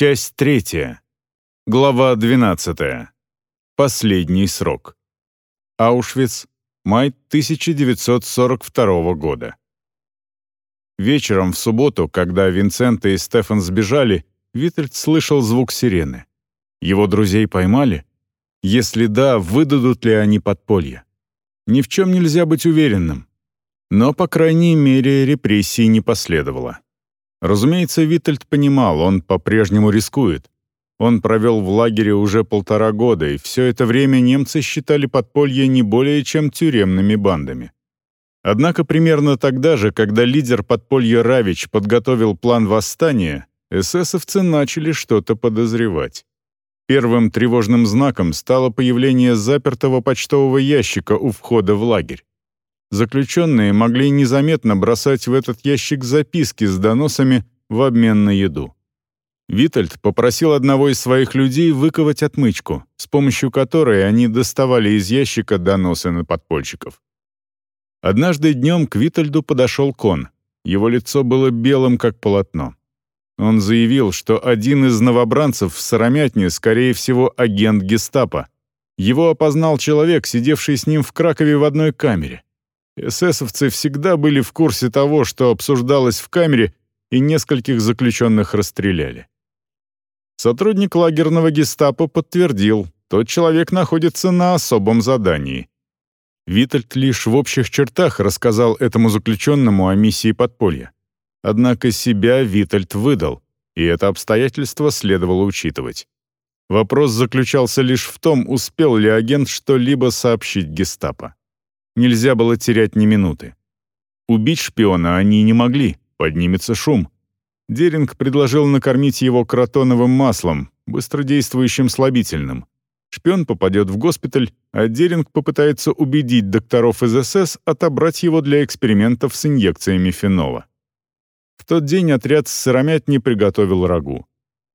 Часть третья. Глава 12. Последний срок. Аушвиц. Май 1942 года. Вечером в субботу, когда Винсент и Стефан сбежали, Витальд слышал звук сирены. Его друзей поймали? Если да, выдадут ли они подполье? Ни в чем нельзя быть уверенным. Но, по крайней мере, репрессий не последовало. Разумеется, Витальд понимал, он по-прежнему рискует. Он провел в лагере уже полтора года, и все это время немцы считали подполье не более чем тюремными бандами. Однако примерно тогда же, когда лидер подполья Равич подготовил план восстания, эсэсовцы начали что-то подозревать. Первым тревожным знаком стало появление запертого почтового ящика у входа в лагерь. Заключенные могли незаметно бросать в этот ящик записки с доносами в обмен на еду. Витальд попросил одного из своих людей выковать отмычку, с помощью которой они доставали из ящика доносы на подпольщиков. Однажды днем к Витальду подошел Кон. Его лицо было белым, как полотно. Он заявил, что один из новобранцев в Сыромятне, скорее всего, агент гестапо. Его опознал человек, сидевший с ним в Кракове в одной камере. Эсэсовцы всегда были в курсе того, что обсуждалось в камере, и нескольких заключенных расстреляли. Сотрудник лагерного гестапо подтвердил, тот человек находится на особом задании. Витальд лишь в общих чертах рассказал этому заключенному о миссии подполья. Однако себя Витальд выдал, и это обстоятельство следовало учитывать. Вопрос заключался лишь в том, успел ли агент что-либо сообщить гестапо. Нельзя было терять ни минуты. Убить шпиона они не могли, поднимется шум. Деринг предложил накормить его кротоновым маслом, быстродействующим слабительным. Шпион попадет в госпиталь, а Деринг попытается убедить докторов из СС отобрать его для экспериментов с инъекциями фенола. В тот день отряд с сыромятни приготовил рагу.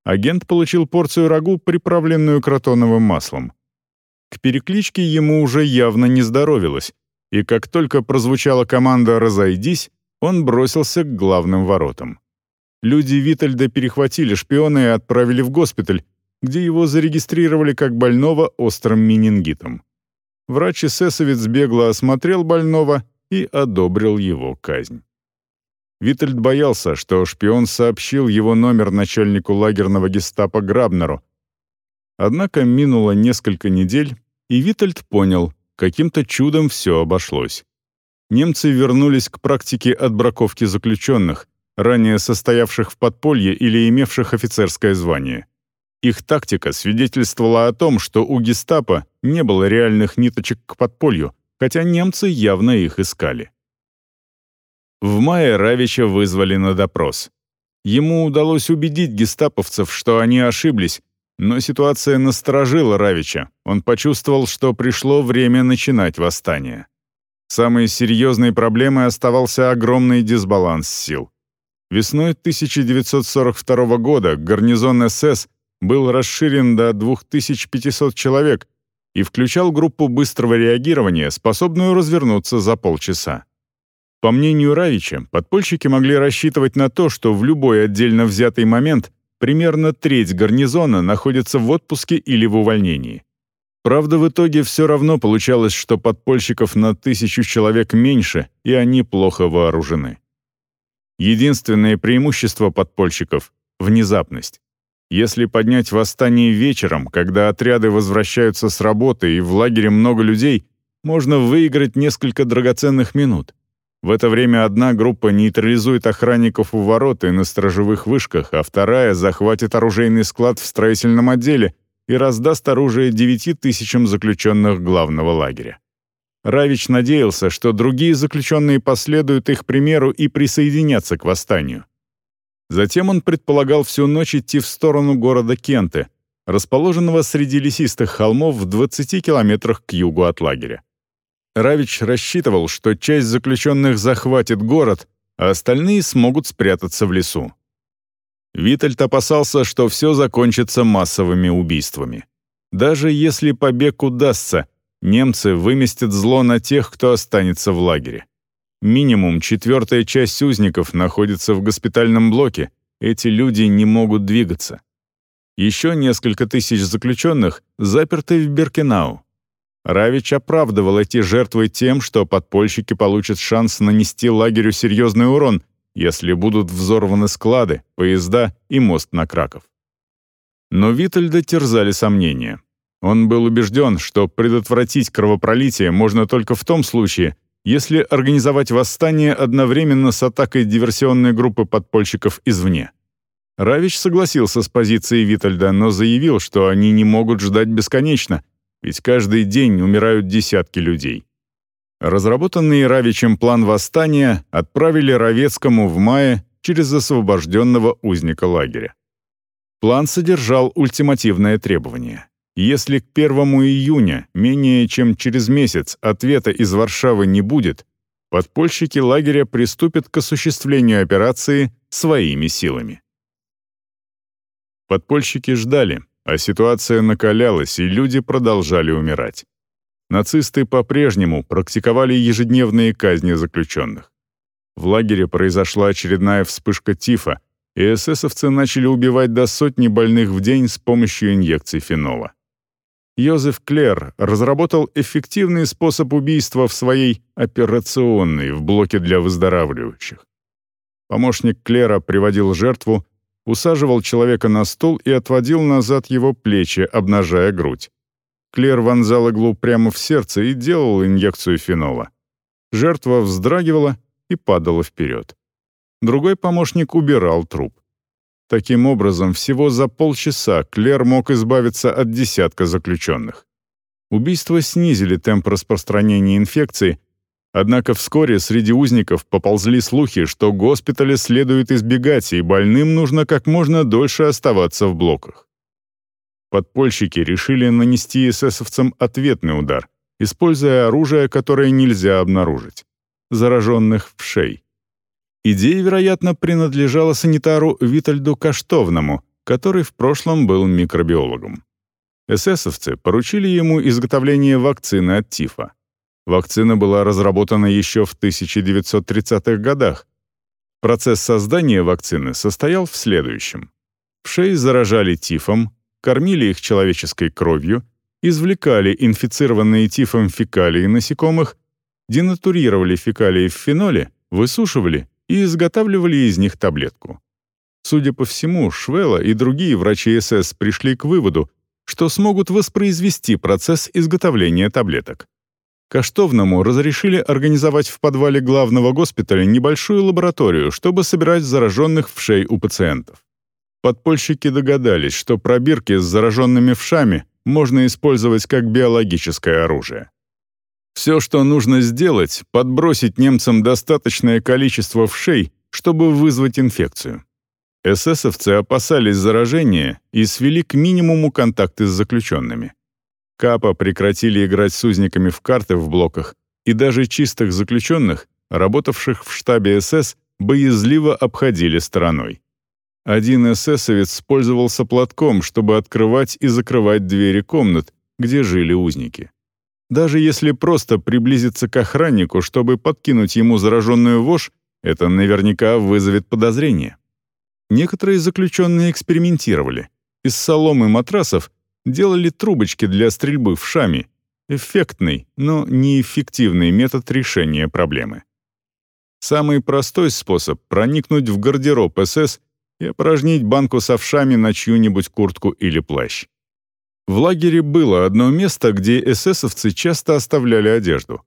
Агент получил порцию рагу, приправленную кротоновым маслом. К перекличке ему уже явно не здоровилось, и как только прозвучала команда «Разойдись», он бросился к главным воротам. Люди Витальда перехватили шпиона и отправили в госпиталь, где его зарегистрировали как больного острым менингитом. Врач-эсэсовец бегло осмотрел больного и одобрил его казнь. Витальд боялся, что шпион сообщил его номер начальнику лагерного гестапо Грабнеру. Однако минуло несколько недель, и Витальд понял, Каким-то чудом все обошлось. Немцы вернулись к практике отбраковки заключенных, ранее состоявших в подполье или имевших офицерское звание. Их тактика свидетельствовала о том, что у гестапо не было реальных ниточек к подполью, хотя немцы явно их искали. В мае Равича вызвали на допрос. Ему удалось убедить гестаповцев, что они ошиблись, но ситуация насторожила Равича. Он почувствовал, что пришло время начинать восстание. Самой серьезной проблемой оставался огромный дисбаланс сил. Весной 1942 года гарнизон СС был расширен до 2500 человек и включал группу быстрого реагирования, способную развернуться за полчаса. По мнению Равича, подпольщики могли рассчитывать на то, что в любой отдельно взятый момент примерно треть гарнизона находится в отпуске или в увольнении. Правда, в итоге все равно получалось, что подпольщиков на тысячу человек меньше, и они плохо вооружены. Единственное преимущество подпольщиков — внезапность. Если поднять восстание вечером, когда отряды возвращаются с работы и в лагере много людей, можно выиграть несколько драгоценных минут. В это время одна группа нейтрализует охранников у ворот и на сторожевых вышках, а вторая захватит оружейный склад в строительном отделе и раздаст оружие девяти тысячам заключенных главного лагеря. Равич надеялся, что другие заключенные последуют их примеру и присоединятся к восстанию. Затем он предполагал всю ночь идти в сторону города Кенты, расположенного среди лесистых холмов в 20 километрах к югу от лагеря. Равич рассчитывал, что часть заключенных захватит город, а остальные смогут спрятаться в лесу. Витальд опасался, что все закончится массовыми убийствами. Даже если побег удастся, немцы выместят зло на тех, кто останется в лагере. Минимум четвертая часть узников находится в госпитальном блоке, эти люди не могут двигаться. Еще несколько тысяч заключенных заперты в Беркенау. Равич оправдывал эти жертвы тем, что подпольщики получат шанс нанести лагерю серьезный урон, если будут взорваны склады, поезда и мост на Краков. Но Витальда терзали сомнения. Он был убежден, что предотвратить кровопролитие можно только в том случае, если организовать восстание одновременно с атакой диверсионной группы подпольщиков извне. Равич согласился с позицией Витальда, но заявил, что они не могут ждать бесконечно, ведь каждый день умирают десятки людей. Разработанный Равичем план восстания отправили Равецкому в мае через освобожденного узника лагеря. План содержал ультимативное требование. Если к 1 июня, менее чем через месяц, ответа из Варшавы не будет, подпольщики лагеря приступят к осуществлению операции своими силами. Подпольщики ждали, а ситуация накалялась, и люди продолжали умирать. Нацисты по-прежнему практиковали ежедневные казни заключенных. В лагере произошла очередная вспышка тифа, и эсэсовцы начали убивать до сотни больных в день с помощью инъекций фенола. Йозеф Клер разработал эффективный способ убийства в своей операционной в блоке для выздоравливающих. Помощник Клера приводил жертву, усаживал человека на стул и отводил назад его плечи, обнажая грудь. Клер вонзал иглу прямо в сердце и делал инъекцию фенола. Жертва вздрагивала и падала вперед. Другой помощник убирал труп. Таким образом, всего за полчаса Клер мог избавиться от десятка заключенных. Убийства снизили темп распространения инфекции, однако вскоре среди узников поползли слухи, что госпитали следует избегать, и больным нужно как можно дольше оставаться в блоках. Подпольщики решили нанести эсэсовцам ответный удар, используя оружие, которое нельзя обнаружить — зараженных в шей. Идея, вероятно, принадлежала санитару Витальду Каштовному, который в прошлом был микробиологом. Эсэсовцы поручили ему изготовление вакцины от тифа. Вакцина была разработана еще в 1930-х годах. Процесс создания вакцины состоял в следующем. Вшей заражали тифом, кормили их человеческой кровью, извлекали инфицированные тифом фекалии насекомых, денатурировали фекалии в феноле, высушивали и изготавливали из них таблетку. Судя по всему, Швелла и другие врачи СС пришли к выводу, что смогут воспроизвести процесс изготовления таблеток. Каштовному разрешили организовать в подвале главного госпиталя небольшую лабораторию, чтобы собирать зараженных вшей у пациентов. Подпольщики догадались, что пробирки с зараженными вшами можно использовать как биологическое оружие. Все, что нужно сделать, подбросить немцам достаточное количество вшей, чтобы вызвать инфекцию. Эсэсовцы опасались заражения и свели к минимуму контакты с заключенными. Капа прекратили играть с узниками в карты в блоках, и даже чистых заключенных, работавших в штабе СС, боязливо обходили стороной. Один эсэсовец пользовался платком, чтобы открывать и закрывать двери комнат, где жили узники. Даже если просто приблизиться к охраннику, чтобы подкинуть ему зараженную вошь, это наверняка вызовет подозрение. Некоторые заключенные экспериментировали. Из соломы матрасов делали трубочки для стрельбы в шами. Эффектный, но неэффективный метод решения проблемы. Самый простой способ — проникнуть в гардероб СС и опорожнить банку с овшами на чью-нибудь куртку или плащ. В лагере было одно место, где эсэсовцы часто оставляли одежду.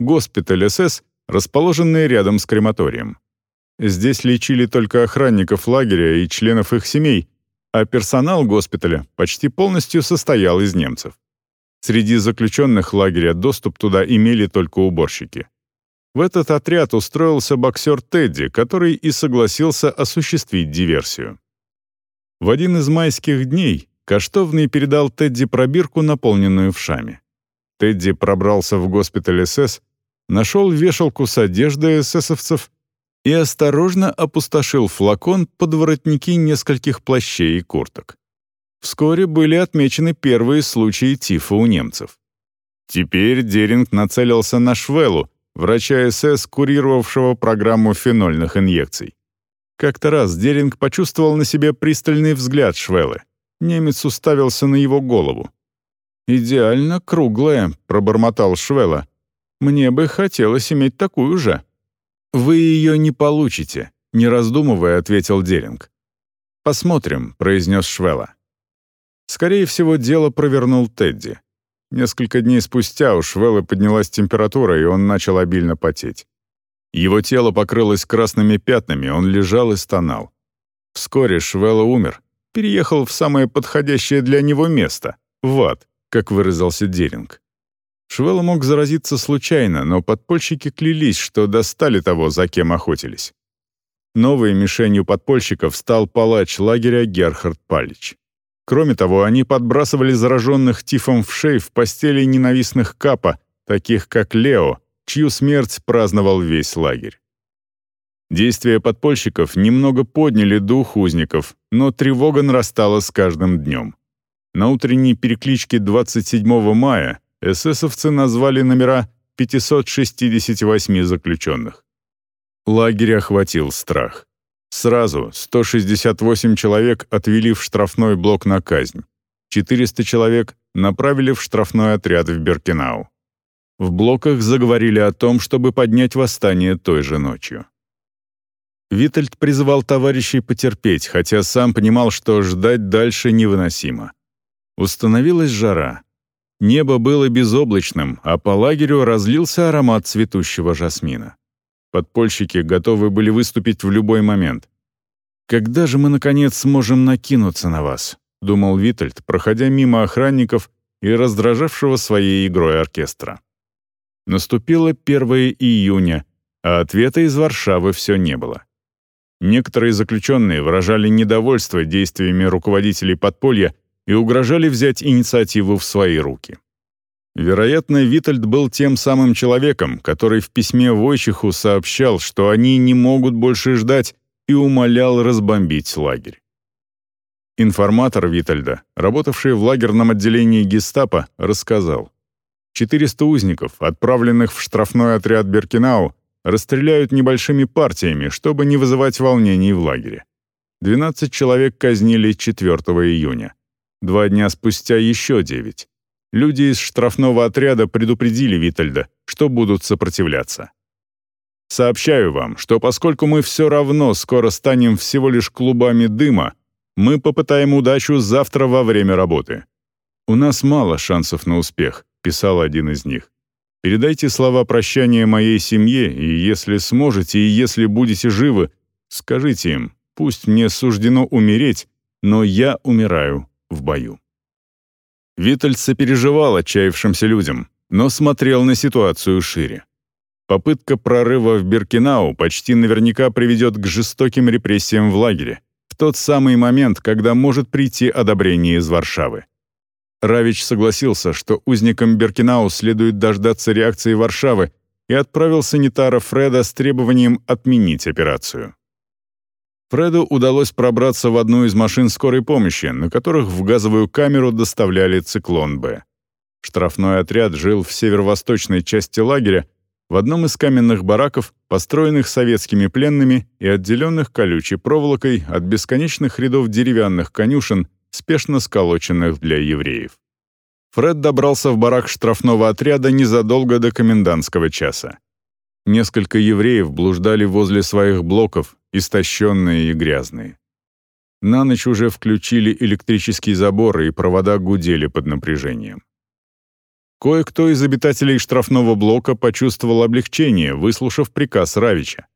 Госпиталь СС, расположенный рядом с крематорием. Здесь лечили только охранников лагеря и членов их семей, а персонал госпиталя почти полностью состоял из немцев. Среди заключенных лагеря доступ туда имели только уборщики. В этот отряд устроился боксер Тедди, который и согласился осуществить диверсию. В один из майских дней Каштовный передал Тедди пробирку, наполненную вшами. Тедди пробрался в госпиталь СС, нашел вешалку с одеждой эсэсовцев и осторожно опустошил флакон под воротники нескольких плащей и курток. Вскоре были отмечены первые случаи тифа у немцев. Теперь Деринг нацелился на Швеллу, врача СС, курировавшего программу фенольных инъекций. Как-то раз Деринг почувствовал на себе пристальный взгляд Швеллы. Немец уставился на его голову. «Идеально круглая», — пробормотал Швелла. «Мне бы хотелось иметь такую же». «Вы ее не получите», — не раздумывая, ответил Деринг. «Посмотрим», — произнес Швелла. Скорее всего, дело провернул Тедди. Несколько дней спустя у Швелла поднялась температура, и он начал обильно потеть. Его тело покрылось красными пятнами, он лежал и стонал. Вскоре Швелла умер, переехал в самое подходящее для него место — в ад как выразился Деринг. Швелла мог заразиться случайно, но подпольщики клялись, что достали того, за кем охотились. Новой мишенью подпольщиков стал палач лагеря Герхард Палич. Кроме того, они подбрасывали зараженных тифом в шей в постели ненавистных капа, таких как Лео, чью смерть праздновал весь лагерь. Действия подпольщиков немного подняли дух узников, но тревога нарастала с каждым днем. На утренней перекличке 27 мая эсэсовцы назвали номера 568 заключенных. Лагерь охватил страх. Сразу 168 человек отвели в штрафной блок на казнь. 400 человек направили в штрафной отряд в Беркинау. В блоках заговорили о том, чтобы поднять восстание той же ночью. Витальд призывал товарищей потерпеть, хотя сам понимал, что ждать дальше невыносимо. Установилась жара. Небо было безоблачным, а по лагерю разлился аромат цветущего жасмина. Подпольщики готовы были выступить в любой момент. «Когда же мы, наконец, сможем накинуться на вас?» — думал Витальд, проходя мимо охранников и раздражавшего своей игрой оркестра. Наступило 1 июня, а ответа из Варшавы все не было. Некоторые заключенные выражали недовольство действиями руководителей подполья и угрожали взять инициативу в свои руки. Вероятно, Витальд был тем самым человеком, который в письме Войчиху сообщал, что они не могут больше ждать и умолял разбомбить лагерь. Информатор Витальда, работавший в лагерном отделении гестапо, рассказал. 400 узников, отправленных в штрафной отряд Беркинау, расстреляют небольшими партиями, чтобы не вызывать волнений в лагере. 12 человек казнили 4 июня. Два дня спустя еще девять. Люди из штрафного отряда предупредили Витальда, что будут сопротивляться. Сообщаю вам, что поскольку мы все равно скоро станем всего лишь клубами дыма, мы попытаем удачу завтра во время работы. У нас мало шансов на успех, писал один из них. Передайте слова прощания моей семье, и если сможете, и если будете живы, скажите им, пусть мне суждено умереть, но я умираю в бою. Витальд сопереживал отчаявшимся людям, но смотрел на ситуацию шире. Попытка прорыва в Биркинау почти наверняка приведет к жестоким репрессиям в лагере, в тот самый момент, когда может прийти одобрение из Варшавы. Равич согласился, что узникам Биркинау следует дождаться реакции Варшавы и отправил санитара Фреда с требованием отменить операцию. Фреду удалось пробраться в одну из машин скорой помощи, на которых в газовую камеру доставляли «Циклон-Б». Штрафной отряд жил в северо-восточной части лагеря, в одном из каменных бараков, построенных советскими пленными и отделенных колючей проволокой от бесконечных рядов деревянных конюшен, спешно сколоченных для евреев. Фред добрался в барак штрафного отряда незадолго до комендантского часа. Несколько евреев блуждали возле своих блоков, истощенные и грязные. На ночь уже включили электрический забор, и провода гудели под напряжением. Кое-кто из обитателей штрафного блока почувствовал облегчение, выслушав приказ Равича.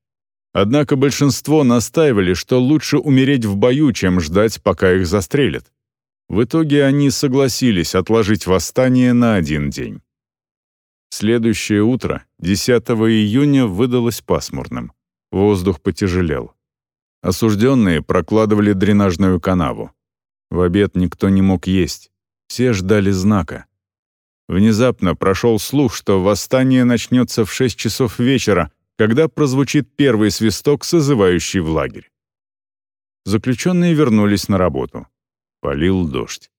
Однако большинство настаивали, что лучше умереть в бою, чем ждать, пока их застрелят. В итоге они согласились отложить восстание на один день. Следующее утро, 10 июня, выдалось пасмурным. Воздух потяжелел. Осужденные прокладывали дренажную канаву. В обед никто не мог есть. Все ждали знака. Внезапно прошел слух, что восстание начнется в 6 часов вечера, когда прозвучит первый свисток, созывающий в лагерь. Заключенные вернулись на работу. Полил дождь.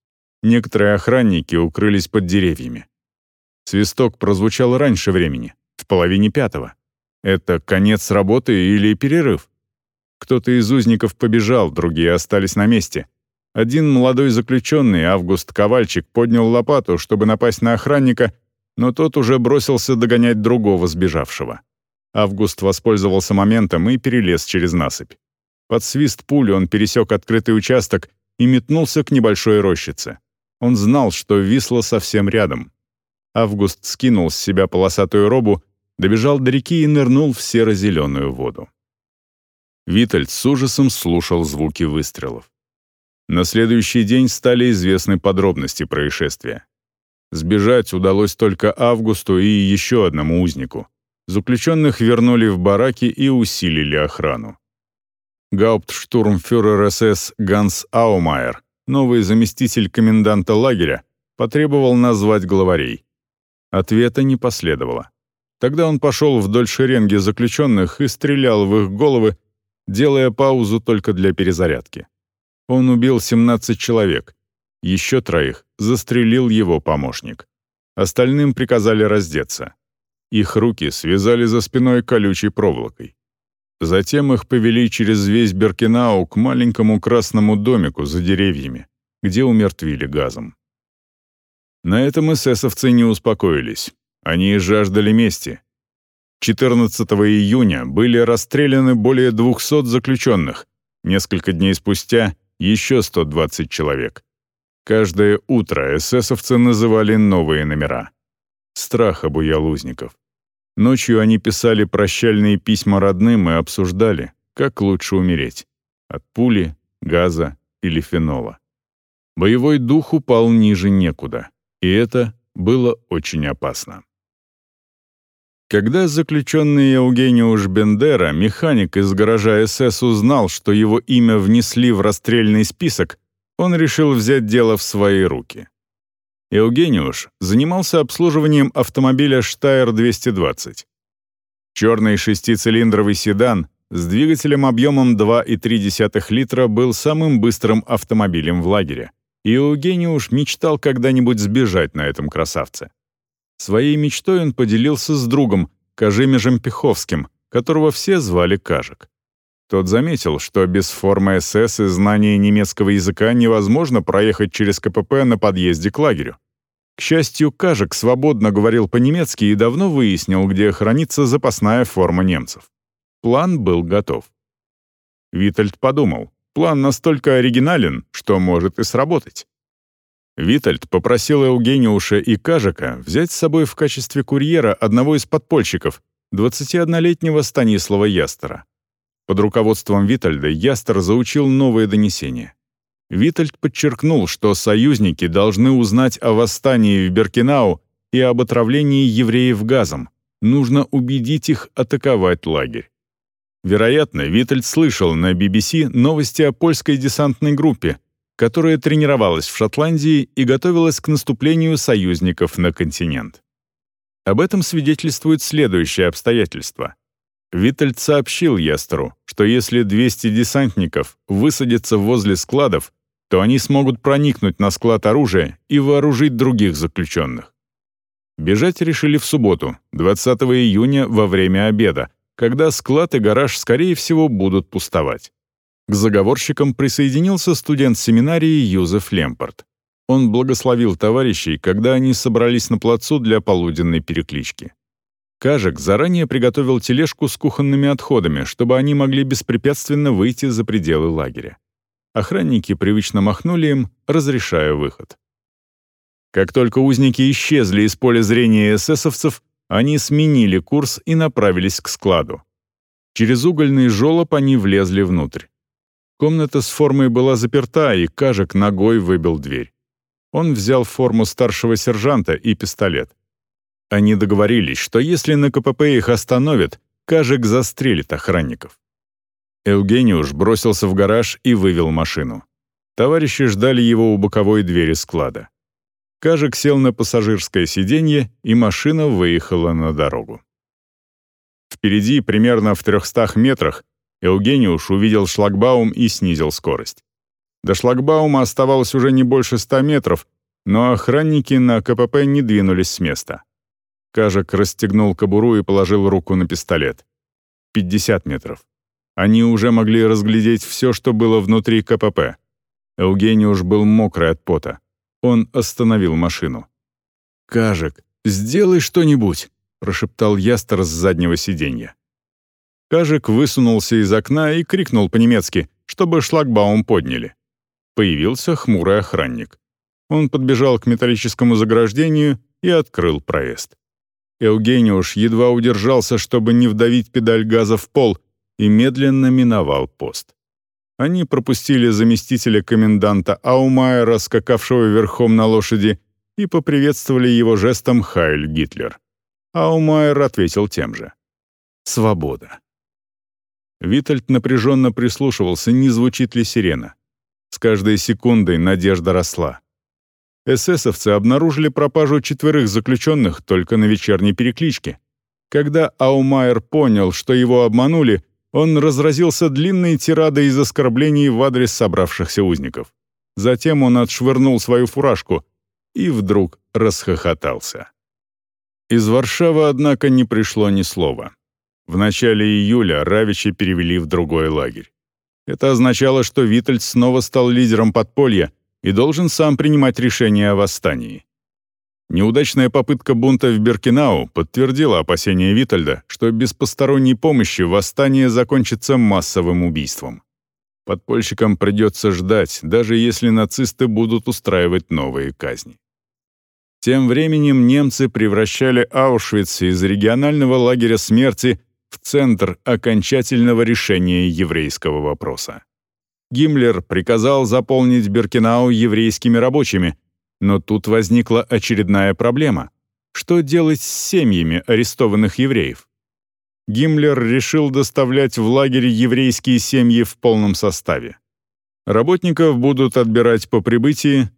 Некоторые охранники укрылись под деревьями. Свисток прозвучал раньше времени, в половине пятого. Это конец работы или перерыв? Кто-то из узников побежал, другие остались на месте. Один молодой заключенный, Август Ковальчик, поднял лопату, чтобы напасть на охранника, но тот уже бросился догонять другого сбежавшего. Август воспользовался моментом и перелез через насыпь. Под свист пули он пересек открытый участок и метнулся к небольшой рощице. Он знал, что Висла совсем рядом. Август скинул с себя полосатую робу, добежал до реки и нырнул в серо-зеленую воду. Витальд с ужасом слушал звуки выстрелов. На следующий день стали известны подробности происшествия. Сбежать удалось только Августу и еще одному узнику. Заключенных вернули в бараки и усилили охрану. Гауптштурмфюрер СС Ганс Аумайер, новый заместитель коменданта лагеря, потребовал назвать главарей. Ответа не последовало. Тогда он пошел вдоль шеренги заключенных и стрелял в их головы, делая паузу только для перезарядки. Он убил 17 человек. Еще троих застрелил его помощник. Остальным приказали раздеться. Их руки связали за спиной колючей проволокой. Затем их повели через весь Беркинау к маленькому красному домику за деревьями, где умертвили газом. На этом эсэсовцы не успокоились. Они жаждали мести. 14 июня были расстреляны более 200 заключенных. Несколько дней спустя еще 120 человек. Каждое утро эсэсовцы называли новые номера. Страх обуял узников. Ночью они писали прощальные письма родным и обсуждали, как лучше умереть — от пули, газа или фенола. Боевой дух упал ниже некуда, и это было очень опасно. Когда заключенный Евгениуш Бендера, механик из гаража СС, узнал, что его имя внесли в расстрельный список, он решил взять дело в свои руки. Евгениуш занимался обслуживанием автомобиля «Штайр-220». Черный шестицилиндровый седан с двигателем объемом 2,3 литра был самым быстрым автомобилем в лагере, и Евгениуш мечтал когда-нибудь сбежать на этом красавце. Своей мечтой он поделился с другом, Кажимежем Пеховским, которого все звали Кажик. Тот заметил, что без формы СС и знания немецкого языка невозможно проехать через КПП на подъезде к лагерю. К счастью, Кажик свободно говорил по-немецки и давно выяснил, где хранится запасная форма немцев. План был готов. Витальд подумал, план настолько оригинален, что может и сработать. Витальд попросил Евгениуша и Кажика взять с собой в качестве курьера одного из подпольщиков, 21-летнего Станислава Ястера. Под руководством Витальда Ястер заучил новые донесения. Витальд подчеркнул, что союзники должны узнать о восстании в Беркинау и об отравлении евреев газом. Нужно убедить их атаковать лагерь. Вероятно, Витальд слышал на BBC новости о польской десантной группе, которая тренировалась в Шотландии и готовилась к наступлению союзников на континент. Об этом свидетельствует следующее обстоятельство. Витальд сообщил Ястеру, что если 200 десантников высадятся возле складов, то они смогут проникнуть на склад оружия и вооружить других заключенных. Бежать решили в субботу, 20 июня во время обеда, когда склад и гараж, скорее всего, будут пустовать. К заговорщикам присоединился студент семинарии Юзеф Лемпорт. Он благословил товарищей, когда они собрались на плацу для полуденной переклички. Кажек заранее приготовил тележку с кухонными отходами, чтобы они могли беспрепятственно выйти за пределы лагеря. Охранники привычно махнули им, разрешая выход. Как только узники исчезли из поля зрения эсэсовцев, они сменили курс и направились к складу. Через угольный жёлоб они влезли внутрь. Комната с формой была заперта, и Кажек ногой выбил дверь. Он взял форму старшего сержанта и пистолет. Они договорились, что если на КПП их остановят, Кажек застрелит охранников. Евгениуш бросился в гараж и вывел машину. Товарищи ждали его у боковой двери склада. Кажек сел на пассажирское сиденье, и машина выехала на дорогу. Впереди, примерно в 300 метрах, Евгениуш увидел шлагбаум и снизил скорость. До шлагбаума оставалось уже не больше 100 метров, но охранники на КПП не двинулись с места. Кажек расстегнул кобуру и положил руку на пистолет. 50 метров. Они уже могли разглядеть все, что было внутри КПП. Евгениуш был мокрый от пота. Он остановил машину. «Кажек, сделай что-нибудь!» — прошептал Ястер с заднего сиденья. Кажек высунулся из окна и крикнул по-немецки, чтобы шлагбаум подняли. Появился хмурый охранник. Он подбежал к металлическому заграждению и открыл проезд. Евгениуш едва удержался, чтобы не вдавить педаль газа в пол, и медленно миновал пост. Они пропустили заместителя коменданта Аумайера, скакавшего верхом на лошади, и поприветствовали его жестом «Хайль Гитлер». Аумайер ответил тем же. «Свобода». Витальд напряженно прислушивался, не звучит ли сирена. С каждой секундой надежда росла. Эсэсовцы обнаружили пропажу четверых заключенных только на вечерней перекличке. Когда Аумайер понял, что его обманули, он разразился длинной тирадой из оскорблений в адрес собравшихся узников. Затем он отшвырнул свою фуражку и вдруг расхохотался. Из Варшавы, однако, не пришло ни слова. В начале июля Равичи перевели в другой лагерь. Это означало, что Витальд снова стал лидером подполья и должен сам принимать решения о восстании. Неудачная попытка бунта в Беркинау подтвердила опасения Витальда, что без посторонней помощи восстание закончится массовым убийством. Подпольщикам придется ждать, даже если нацисты будут устраивать новые казни. Тем временем немцы превращали Аушвиц из регионального лагеря смерти в центр окончательного решения еврейского вопроса. Гиммлер приказал заполнить Беркинау еврейскими рабочими, но тут возникла очередная проблема. Что делать с семьями арестованных евреев? Гиммлер решил доставлять в лагерь еврейские семьи в полном составе. Работников будут отбирать по прибытии,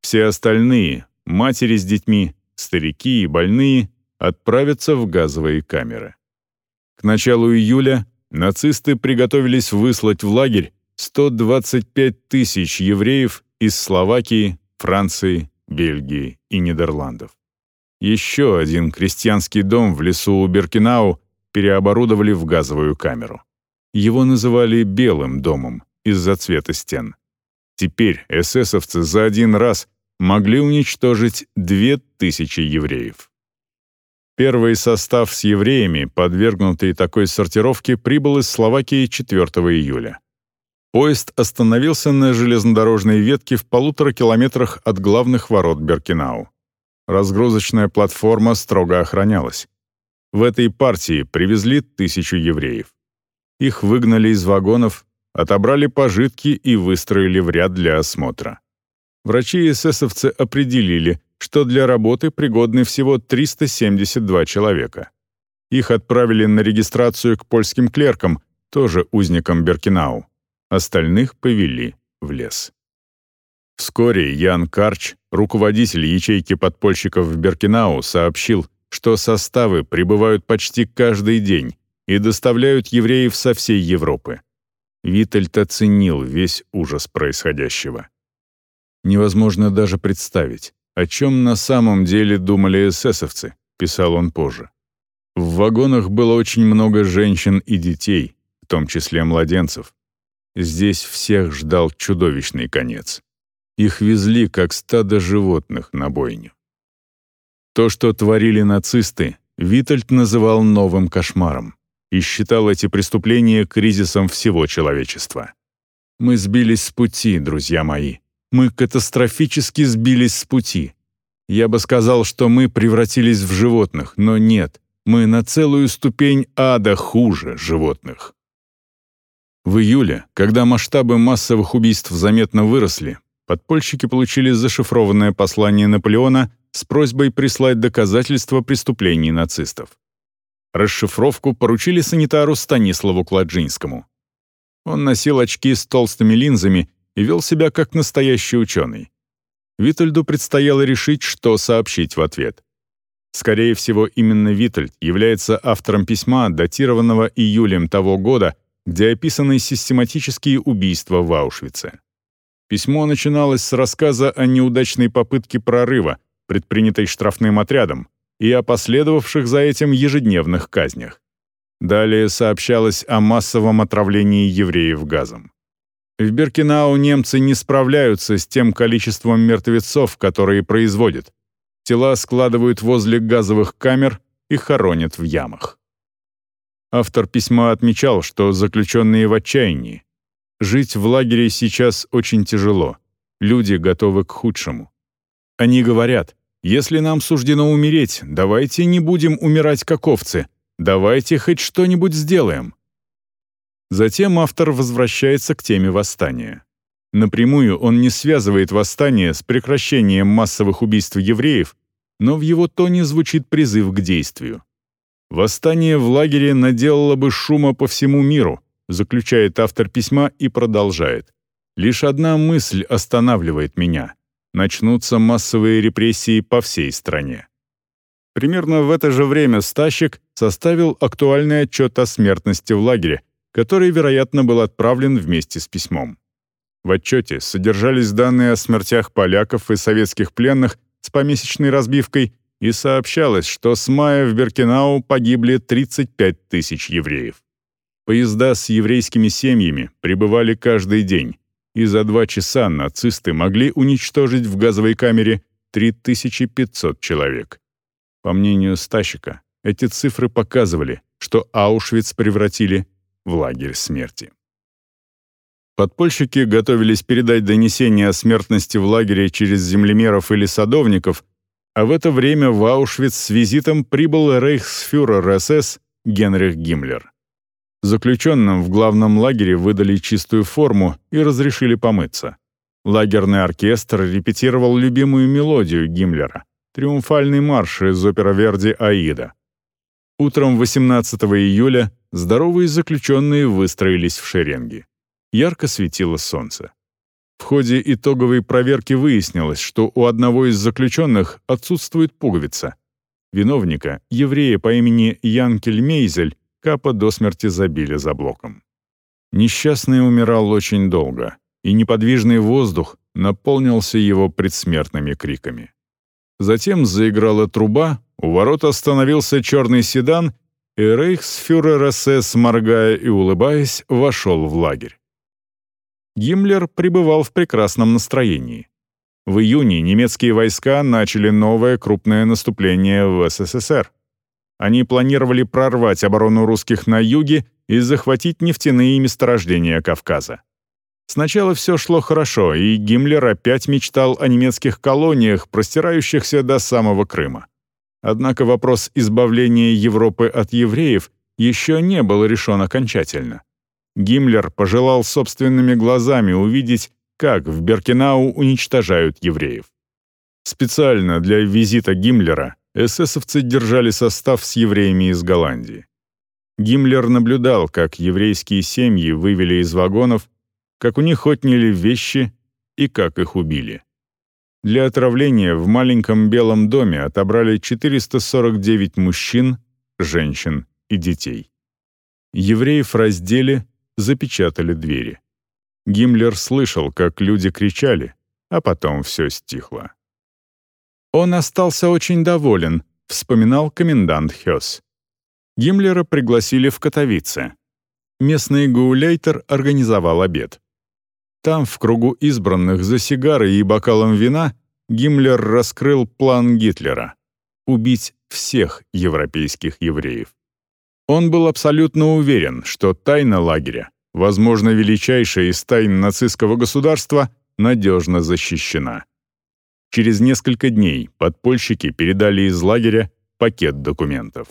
все остальные, матери с детьми, старики и больные, отправятся в газовые камеры. К началу июля нацисты приготовились выслать в лагерь 125 тысяч евреев из Словакии, Франции, Бельгии и Нидерландов. Еще один крестьянский дом в лесу у Беркинау переоборудовали в газовую камеру. Его называли «белым домом» из-за цвета стен. Теперь эсэсовцы за один раз могли уничтожить 2000 евреев. Первый состав с евреями, подвергнутый такой сортировке, прибыл из Словакии 4 июля. Поезд остановился на железнодорожной ветке в полутора километрах от главных ворот Беркинау. Разгрузочная платформа строго охранялась. В этой партии привезли тысячу евреев. Их выгнали из вагонов, отобрали пожитки и выстроили в ряд для осмотра. Врачи и эсэсовцы определили, что для работы пригодны всего 372 человека. Их отправили на регистрацию к польским клеркам, тоже узникам Беркинау. Остальных повели в лес. Вскоре Ян Карч, руководитель ячейки подпольщиков в Беркинау, сообщил, что составы прибывают почти каждый день и доставляют евреев со всей Европы. Витальд оценил весь ужас происходящего. Невозможно даже представить, о чем на самом деле думали эсэсовцы, писал он позже. В вагонах было очень много женщин и детей, в том числе младенцев. Здесь всех ждал чудовищный конец. Их везли, как стадо животных, на бойню. То, что творили нацисты, Витальд называл новым кошмаром и считал эти преступления кризисом всего человечества. Мы сбились с пути, друзья мои, мы катастрофически сбились с пути. Я бы сказал, что мы превратились в животных, но нет, мы на целую ступень ада хуже животных. В июле, когда масштабы массовых убийств заметно выросли, подпольщики получили зашифрованное послание Наполеона с просьбой прислать доказательства преступлений нацистов. Расшифровку поручили санитару Станиславу Кладжинскому. Он носил очки с толстыми линзами и вел себя как настоящий ученый. Витальду предстояло решить, что сообщить в ответ. Скорее всего, именно Витальд является автором письма, датированного июлем того года, где описаны систематические убийства в Аушвице. Письмо начиналось с рассказа о неудачной попытке прорыва, предпринятой штрафным отрядом, и о последовавших за этим ежедневных казнях. Далее сообщалось о массовом отравлении евреев газом. В Беркинау немцы не справляются с тем количеством мертвецов, которые производят. Тела складывают возле газовых камер и хоронят в ямах. Автор письма отмечал, что заключенные в отчаянии. Жить в лагере сейчас очень тяжело. Люди готовы к худшему. Они говорят, если нам суждено умереть, давайте не будем умирать как овцы, давайте хоть что-нибудь сделаем. Затем автор возвращается к теме восстания. Напрямую он не связывает восстание с прекращением массовых убийств евреев, но в его тоне звучит призыв к действию. Восстание в лагере наделало бы шума по всему миру, заключает автор письма и продолжает. Лишь одна мысль останавливает меня. Начнутся массовые репрессии по всей стране. Примерно в это же время Стащик составил актуальный отчет о смертности в лагере, который, вероятно, был отправлен вместе с письмом. В отчете содержались данные о смертях поляков и советских пленных с помесячной разбивкой и сообщалось, что с мая в Беркинау погибли 35 тысяч евреев. Поезда с еврейскими семьями прибывали каждый день, и за два часа нацисты могли уничтожить в газовой камере 3500 человек. По мнению Стащика, эти цифры показывали, что Аушвиц превратили в лагерь смерти. Подпольщики готовились передать донесение о смертности в лагере через землемеров или садовников а в это время в Аушвиц с визитом прибыл рейхсфюрер СС Генрих Гиммлер. Заключенным в главном лагере выдали чистую форму и разрешили помыться. Лагерный оркестр репетировал любимую мелодию Гиммлера — триумфальный марш из оперы Верди «Аида». Утром 18 июля здоровые заключенные выстроились в шеренги. Ярко светило солнце. В ходе итоговой проверки выяснилось, что у одного из заключенных отсутствует пуговица. Виновника, еврея по имени Янкель Мейзель, капа до смерти забили за блоком. Несчастный умирал очень долго, и неподвижный воздух наполнился его предсмертными криками. Затем заиграла труба, у ворот остановился черный седан, и рейхсфюрер СС, моргая и улыбаясь, вошел в лагерь. Гиммлер пребывал в прекрасном настроении. В июне немецкие войска начали новое крупное наступление в СССР. Они планировали прорвать оборону русских на юге и захватить нефтяные месторождения Кавказа. Сначала все шло хорошо, и Гиммлер опять мечтал о немецких колониях, простирающихся до самого Крыма. Однако вопрос избавления Европы от евреев еще не был решен окончательно. Гиммлер пожелал собственными глазами увидеть, как в Беркинау уничтожают евреев. Специально для визита Гиммлера эсэсовцы держали состав с евреями из Голландии. Гиммлер наблюдал, как еврейские семьи вывели из вагонов, как у них отняли вещи и как их убили. Для отравления в маленьком белом доме отобрали 449 мужчин, женщин и детей. Евреев раздели запечатали двери. Гиммлер слышал, как люди кричали, а потом все стихло. «Он остался очень доволен», — вспоминал комендант Хёс. Гиммлера пригласили в Катовице. Местный гауляйтер организовал обед. Там, в кругу избранных за сигарой и бокалом вина, Гиммлер раскрыл план Гитлера — убить всех европейских евреев. Он был абсолютно уверен, что тайна лагеря, возможно, величайшая из тайн нацистского государства, надежно защищена. Через несколько дней подпольщики передали из лагеря пакет документов.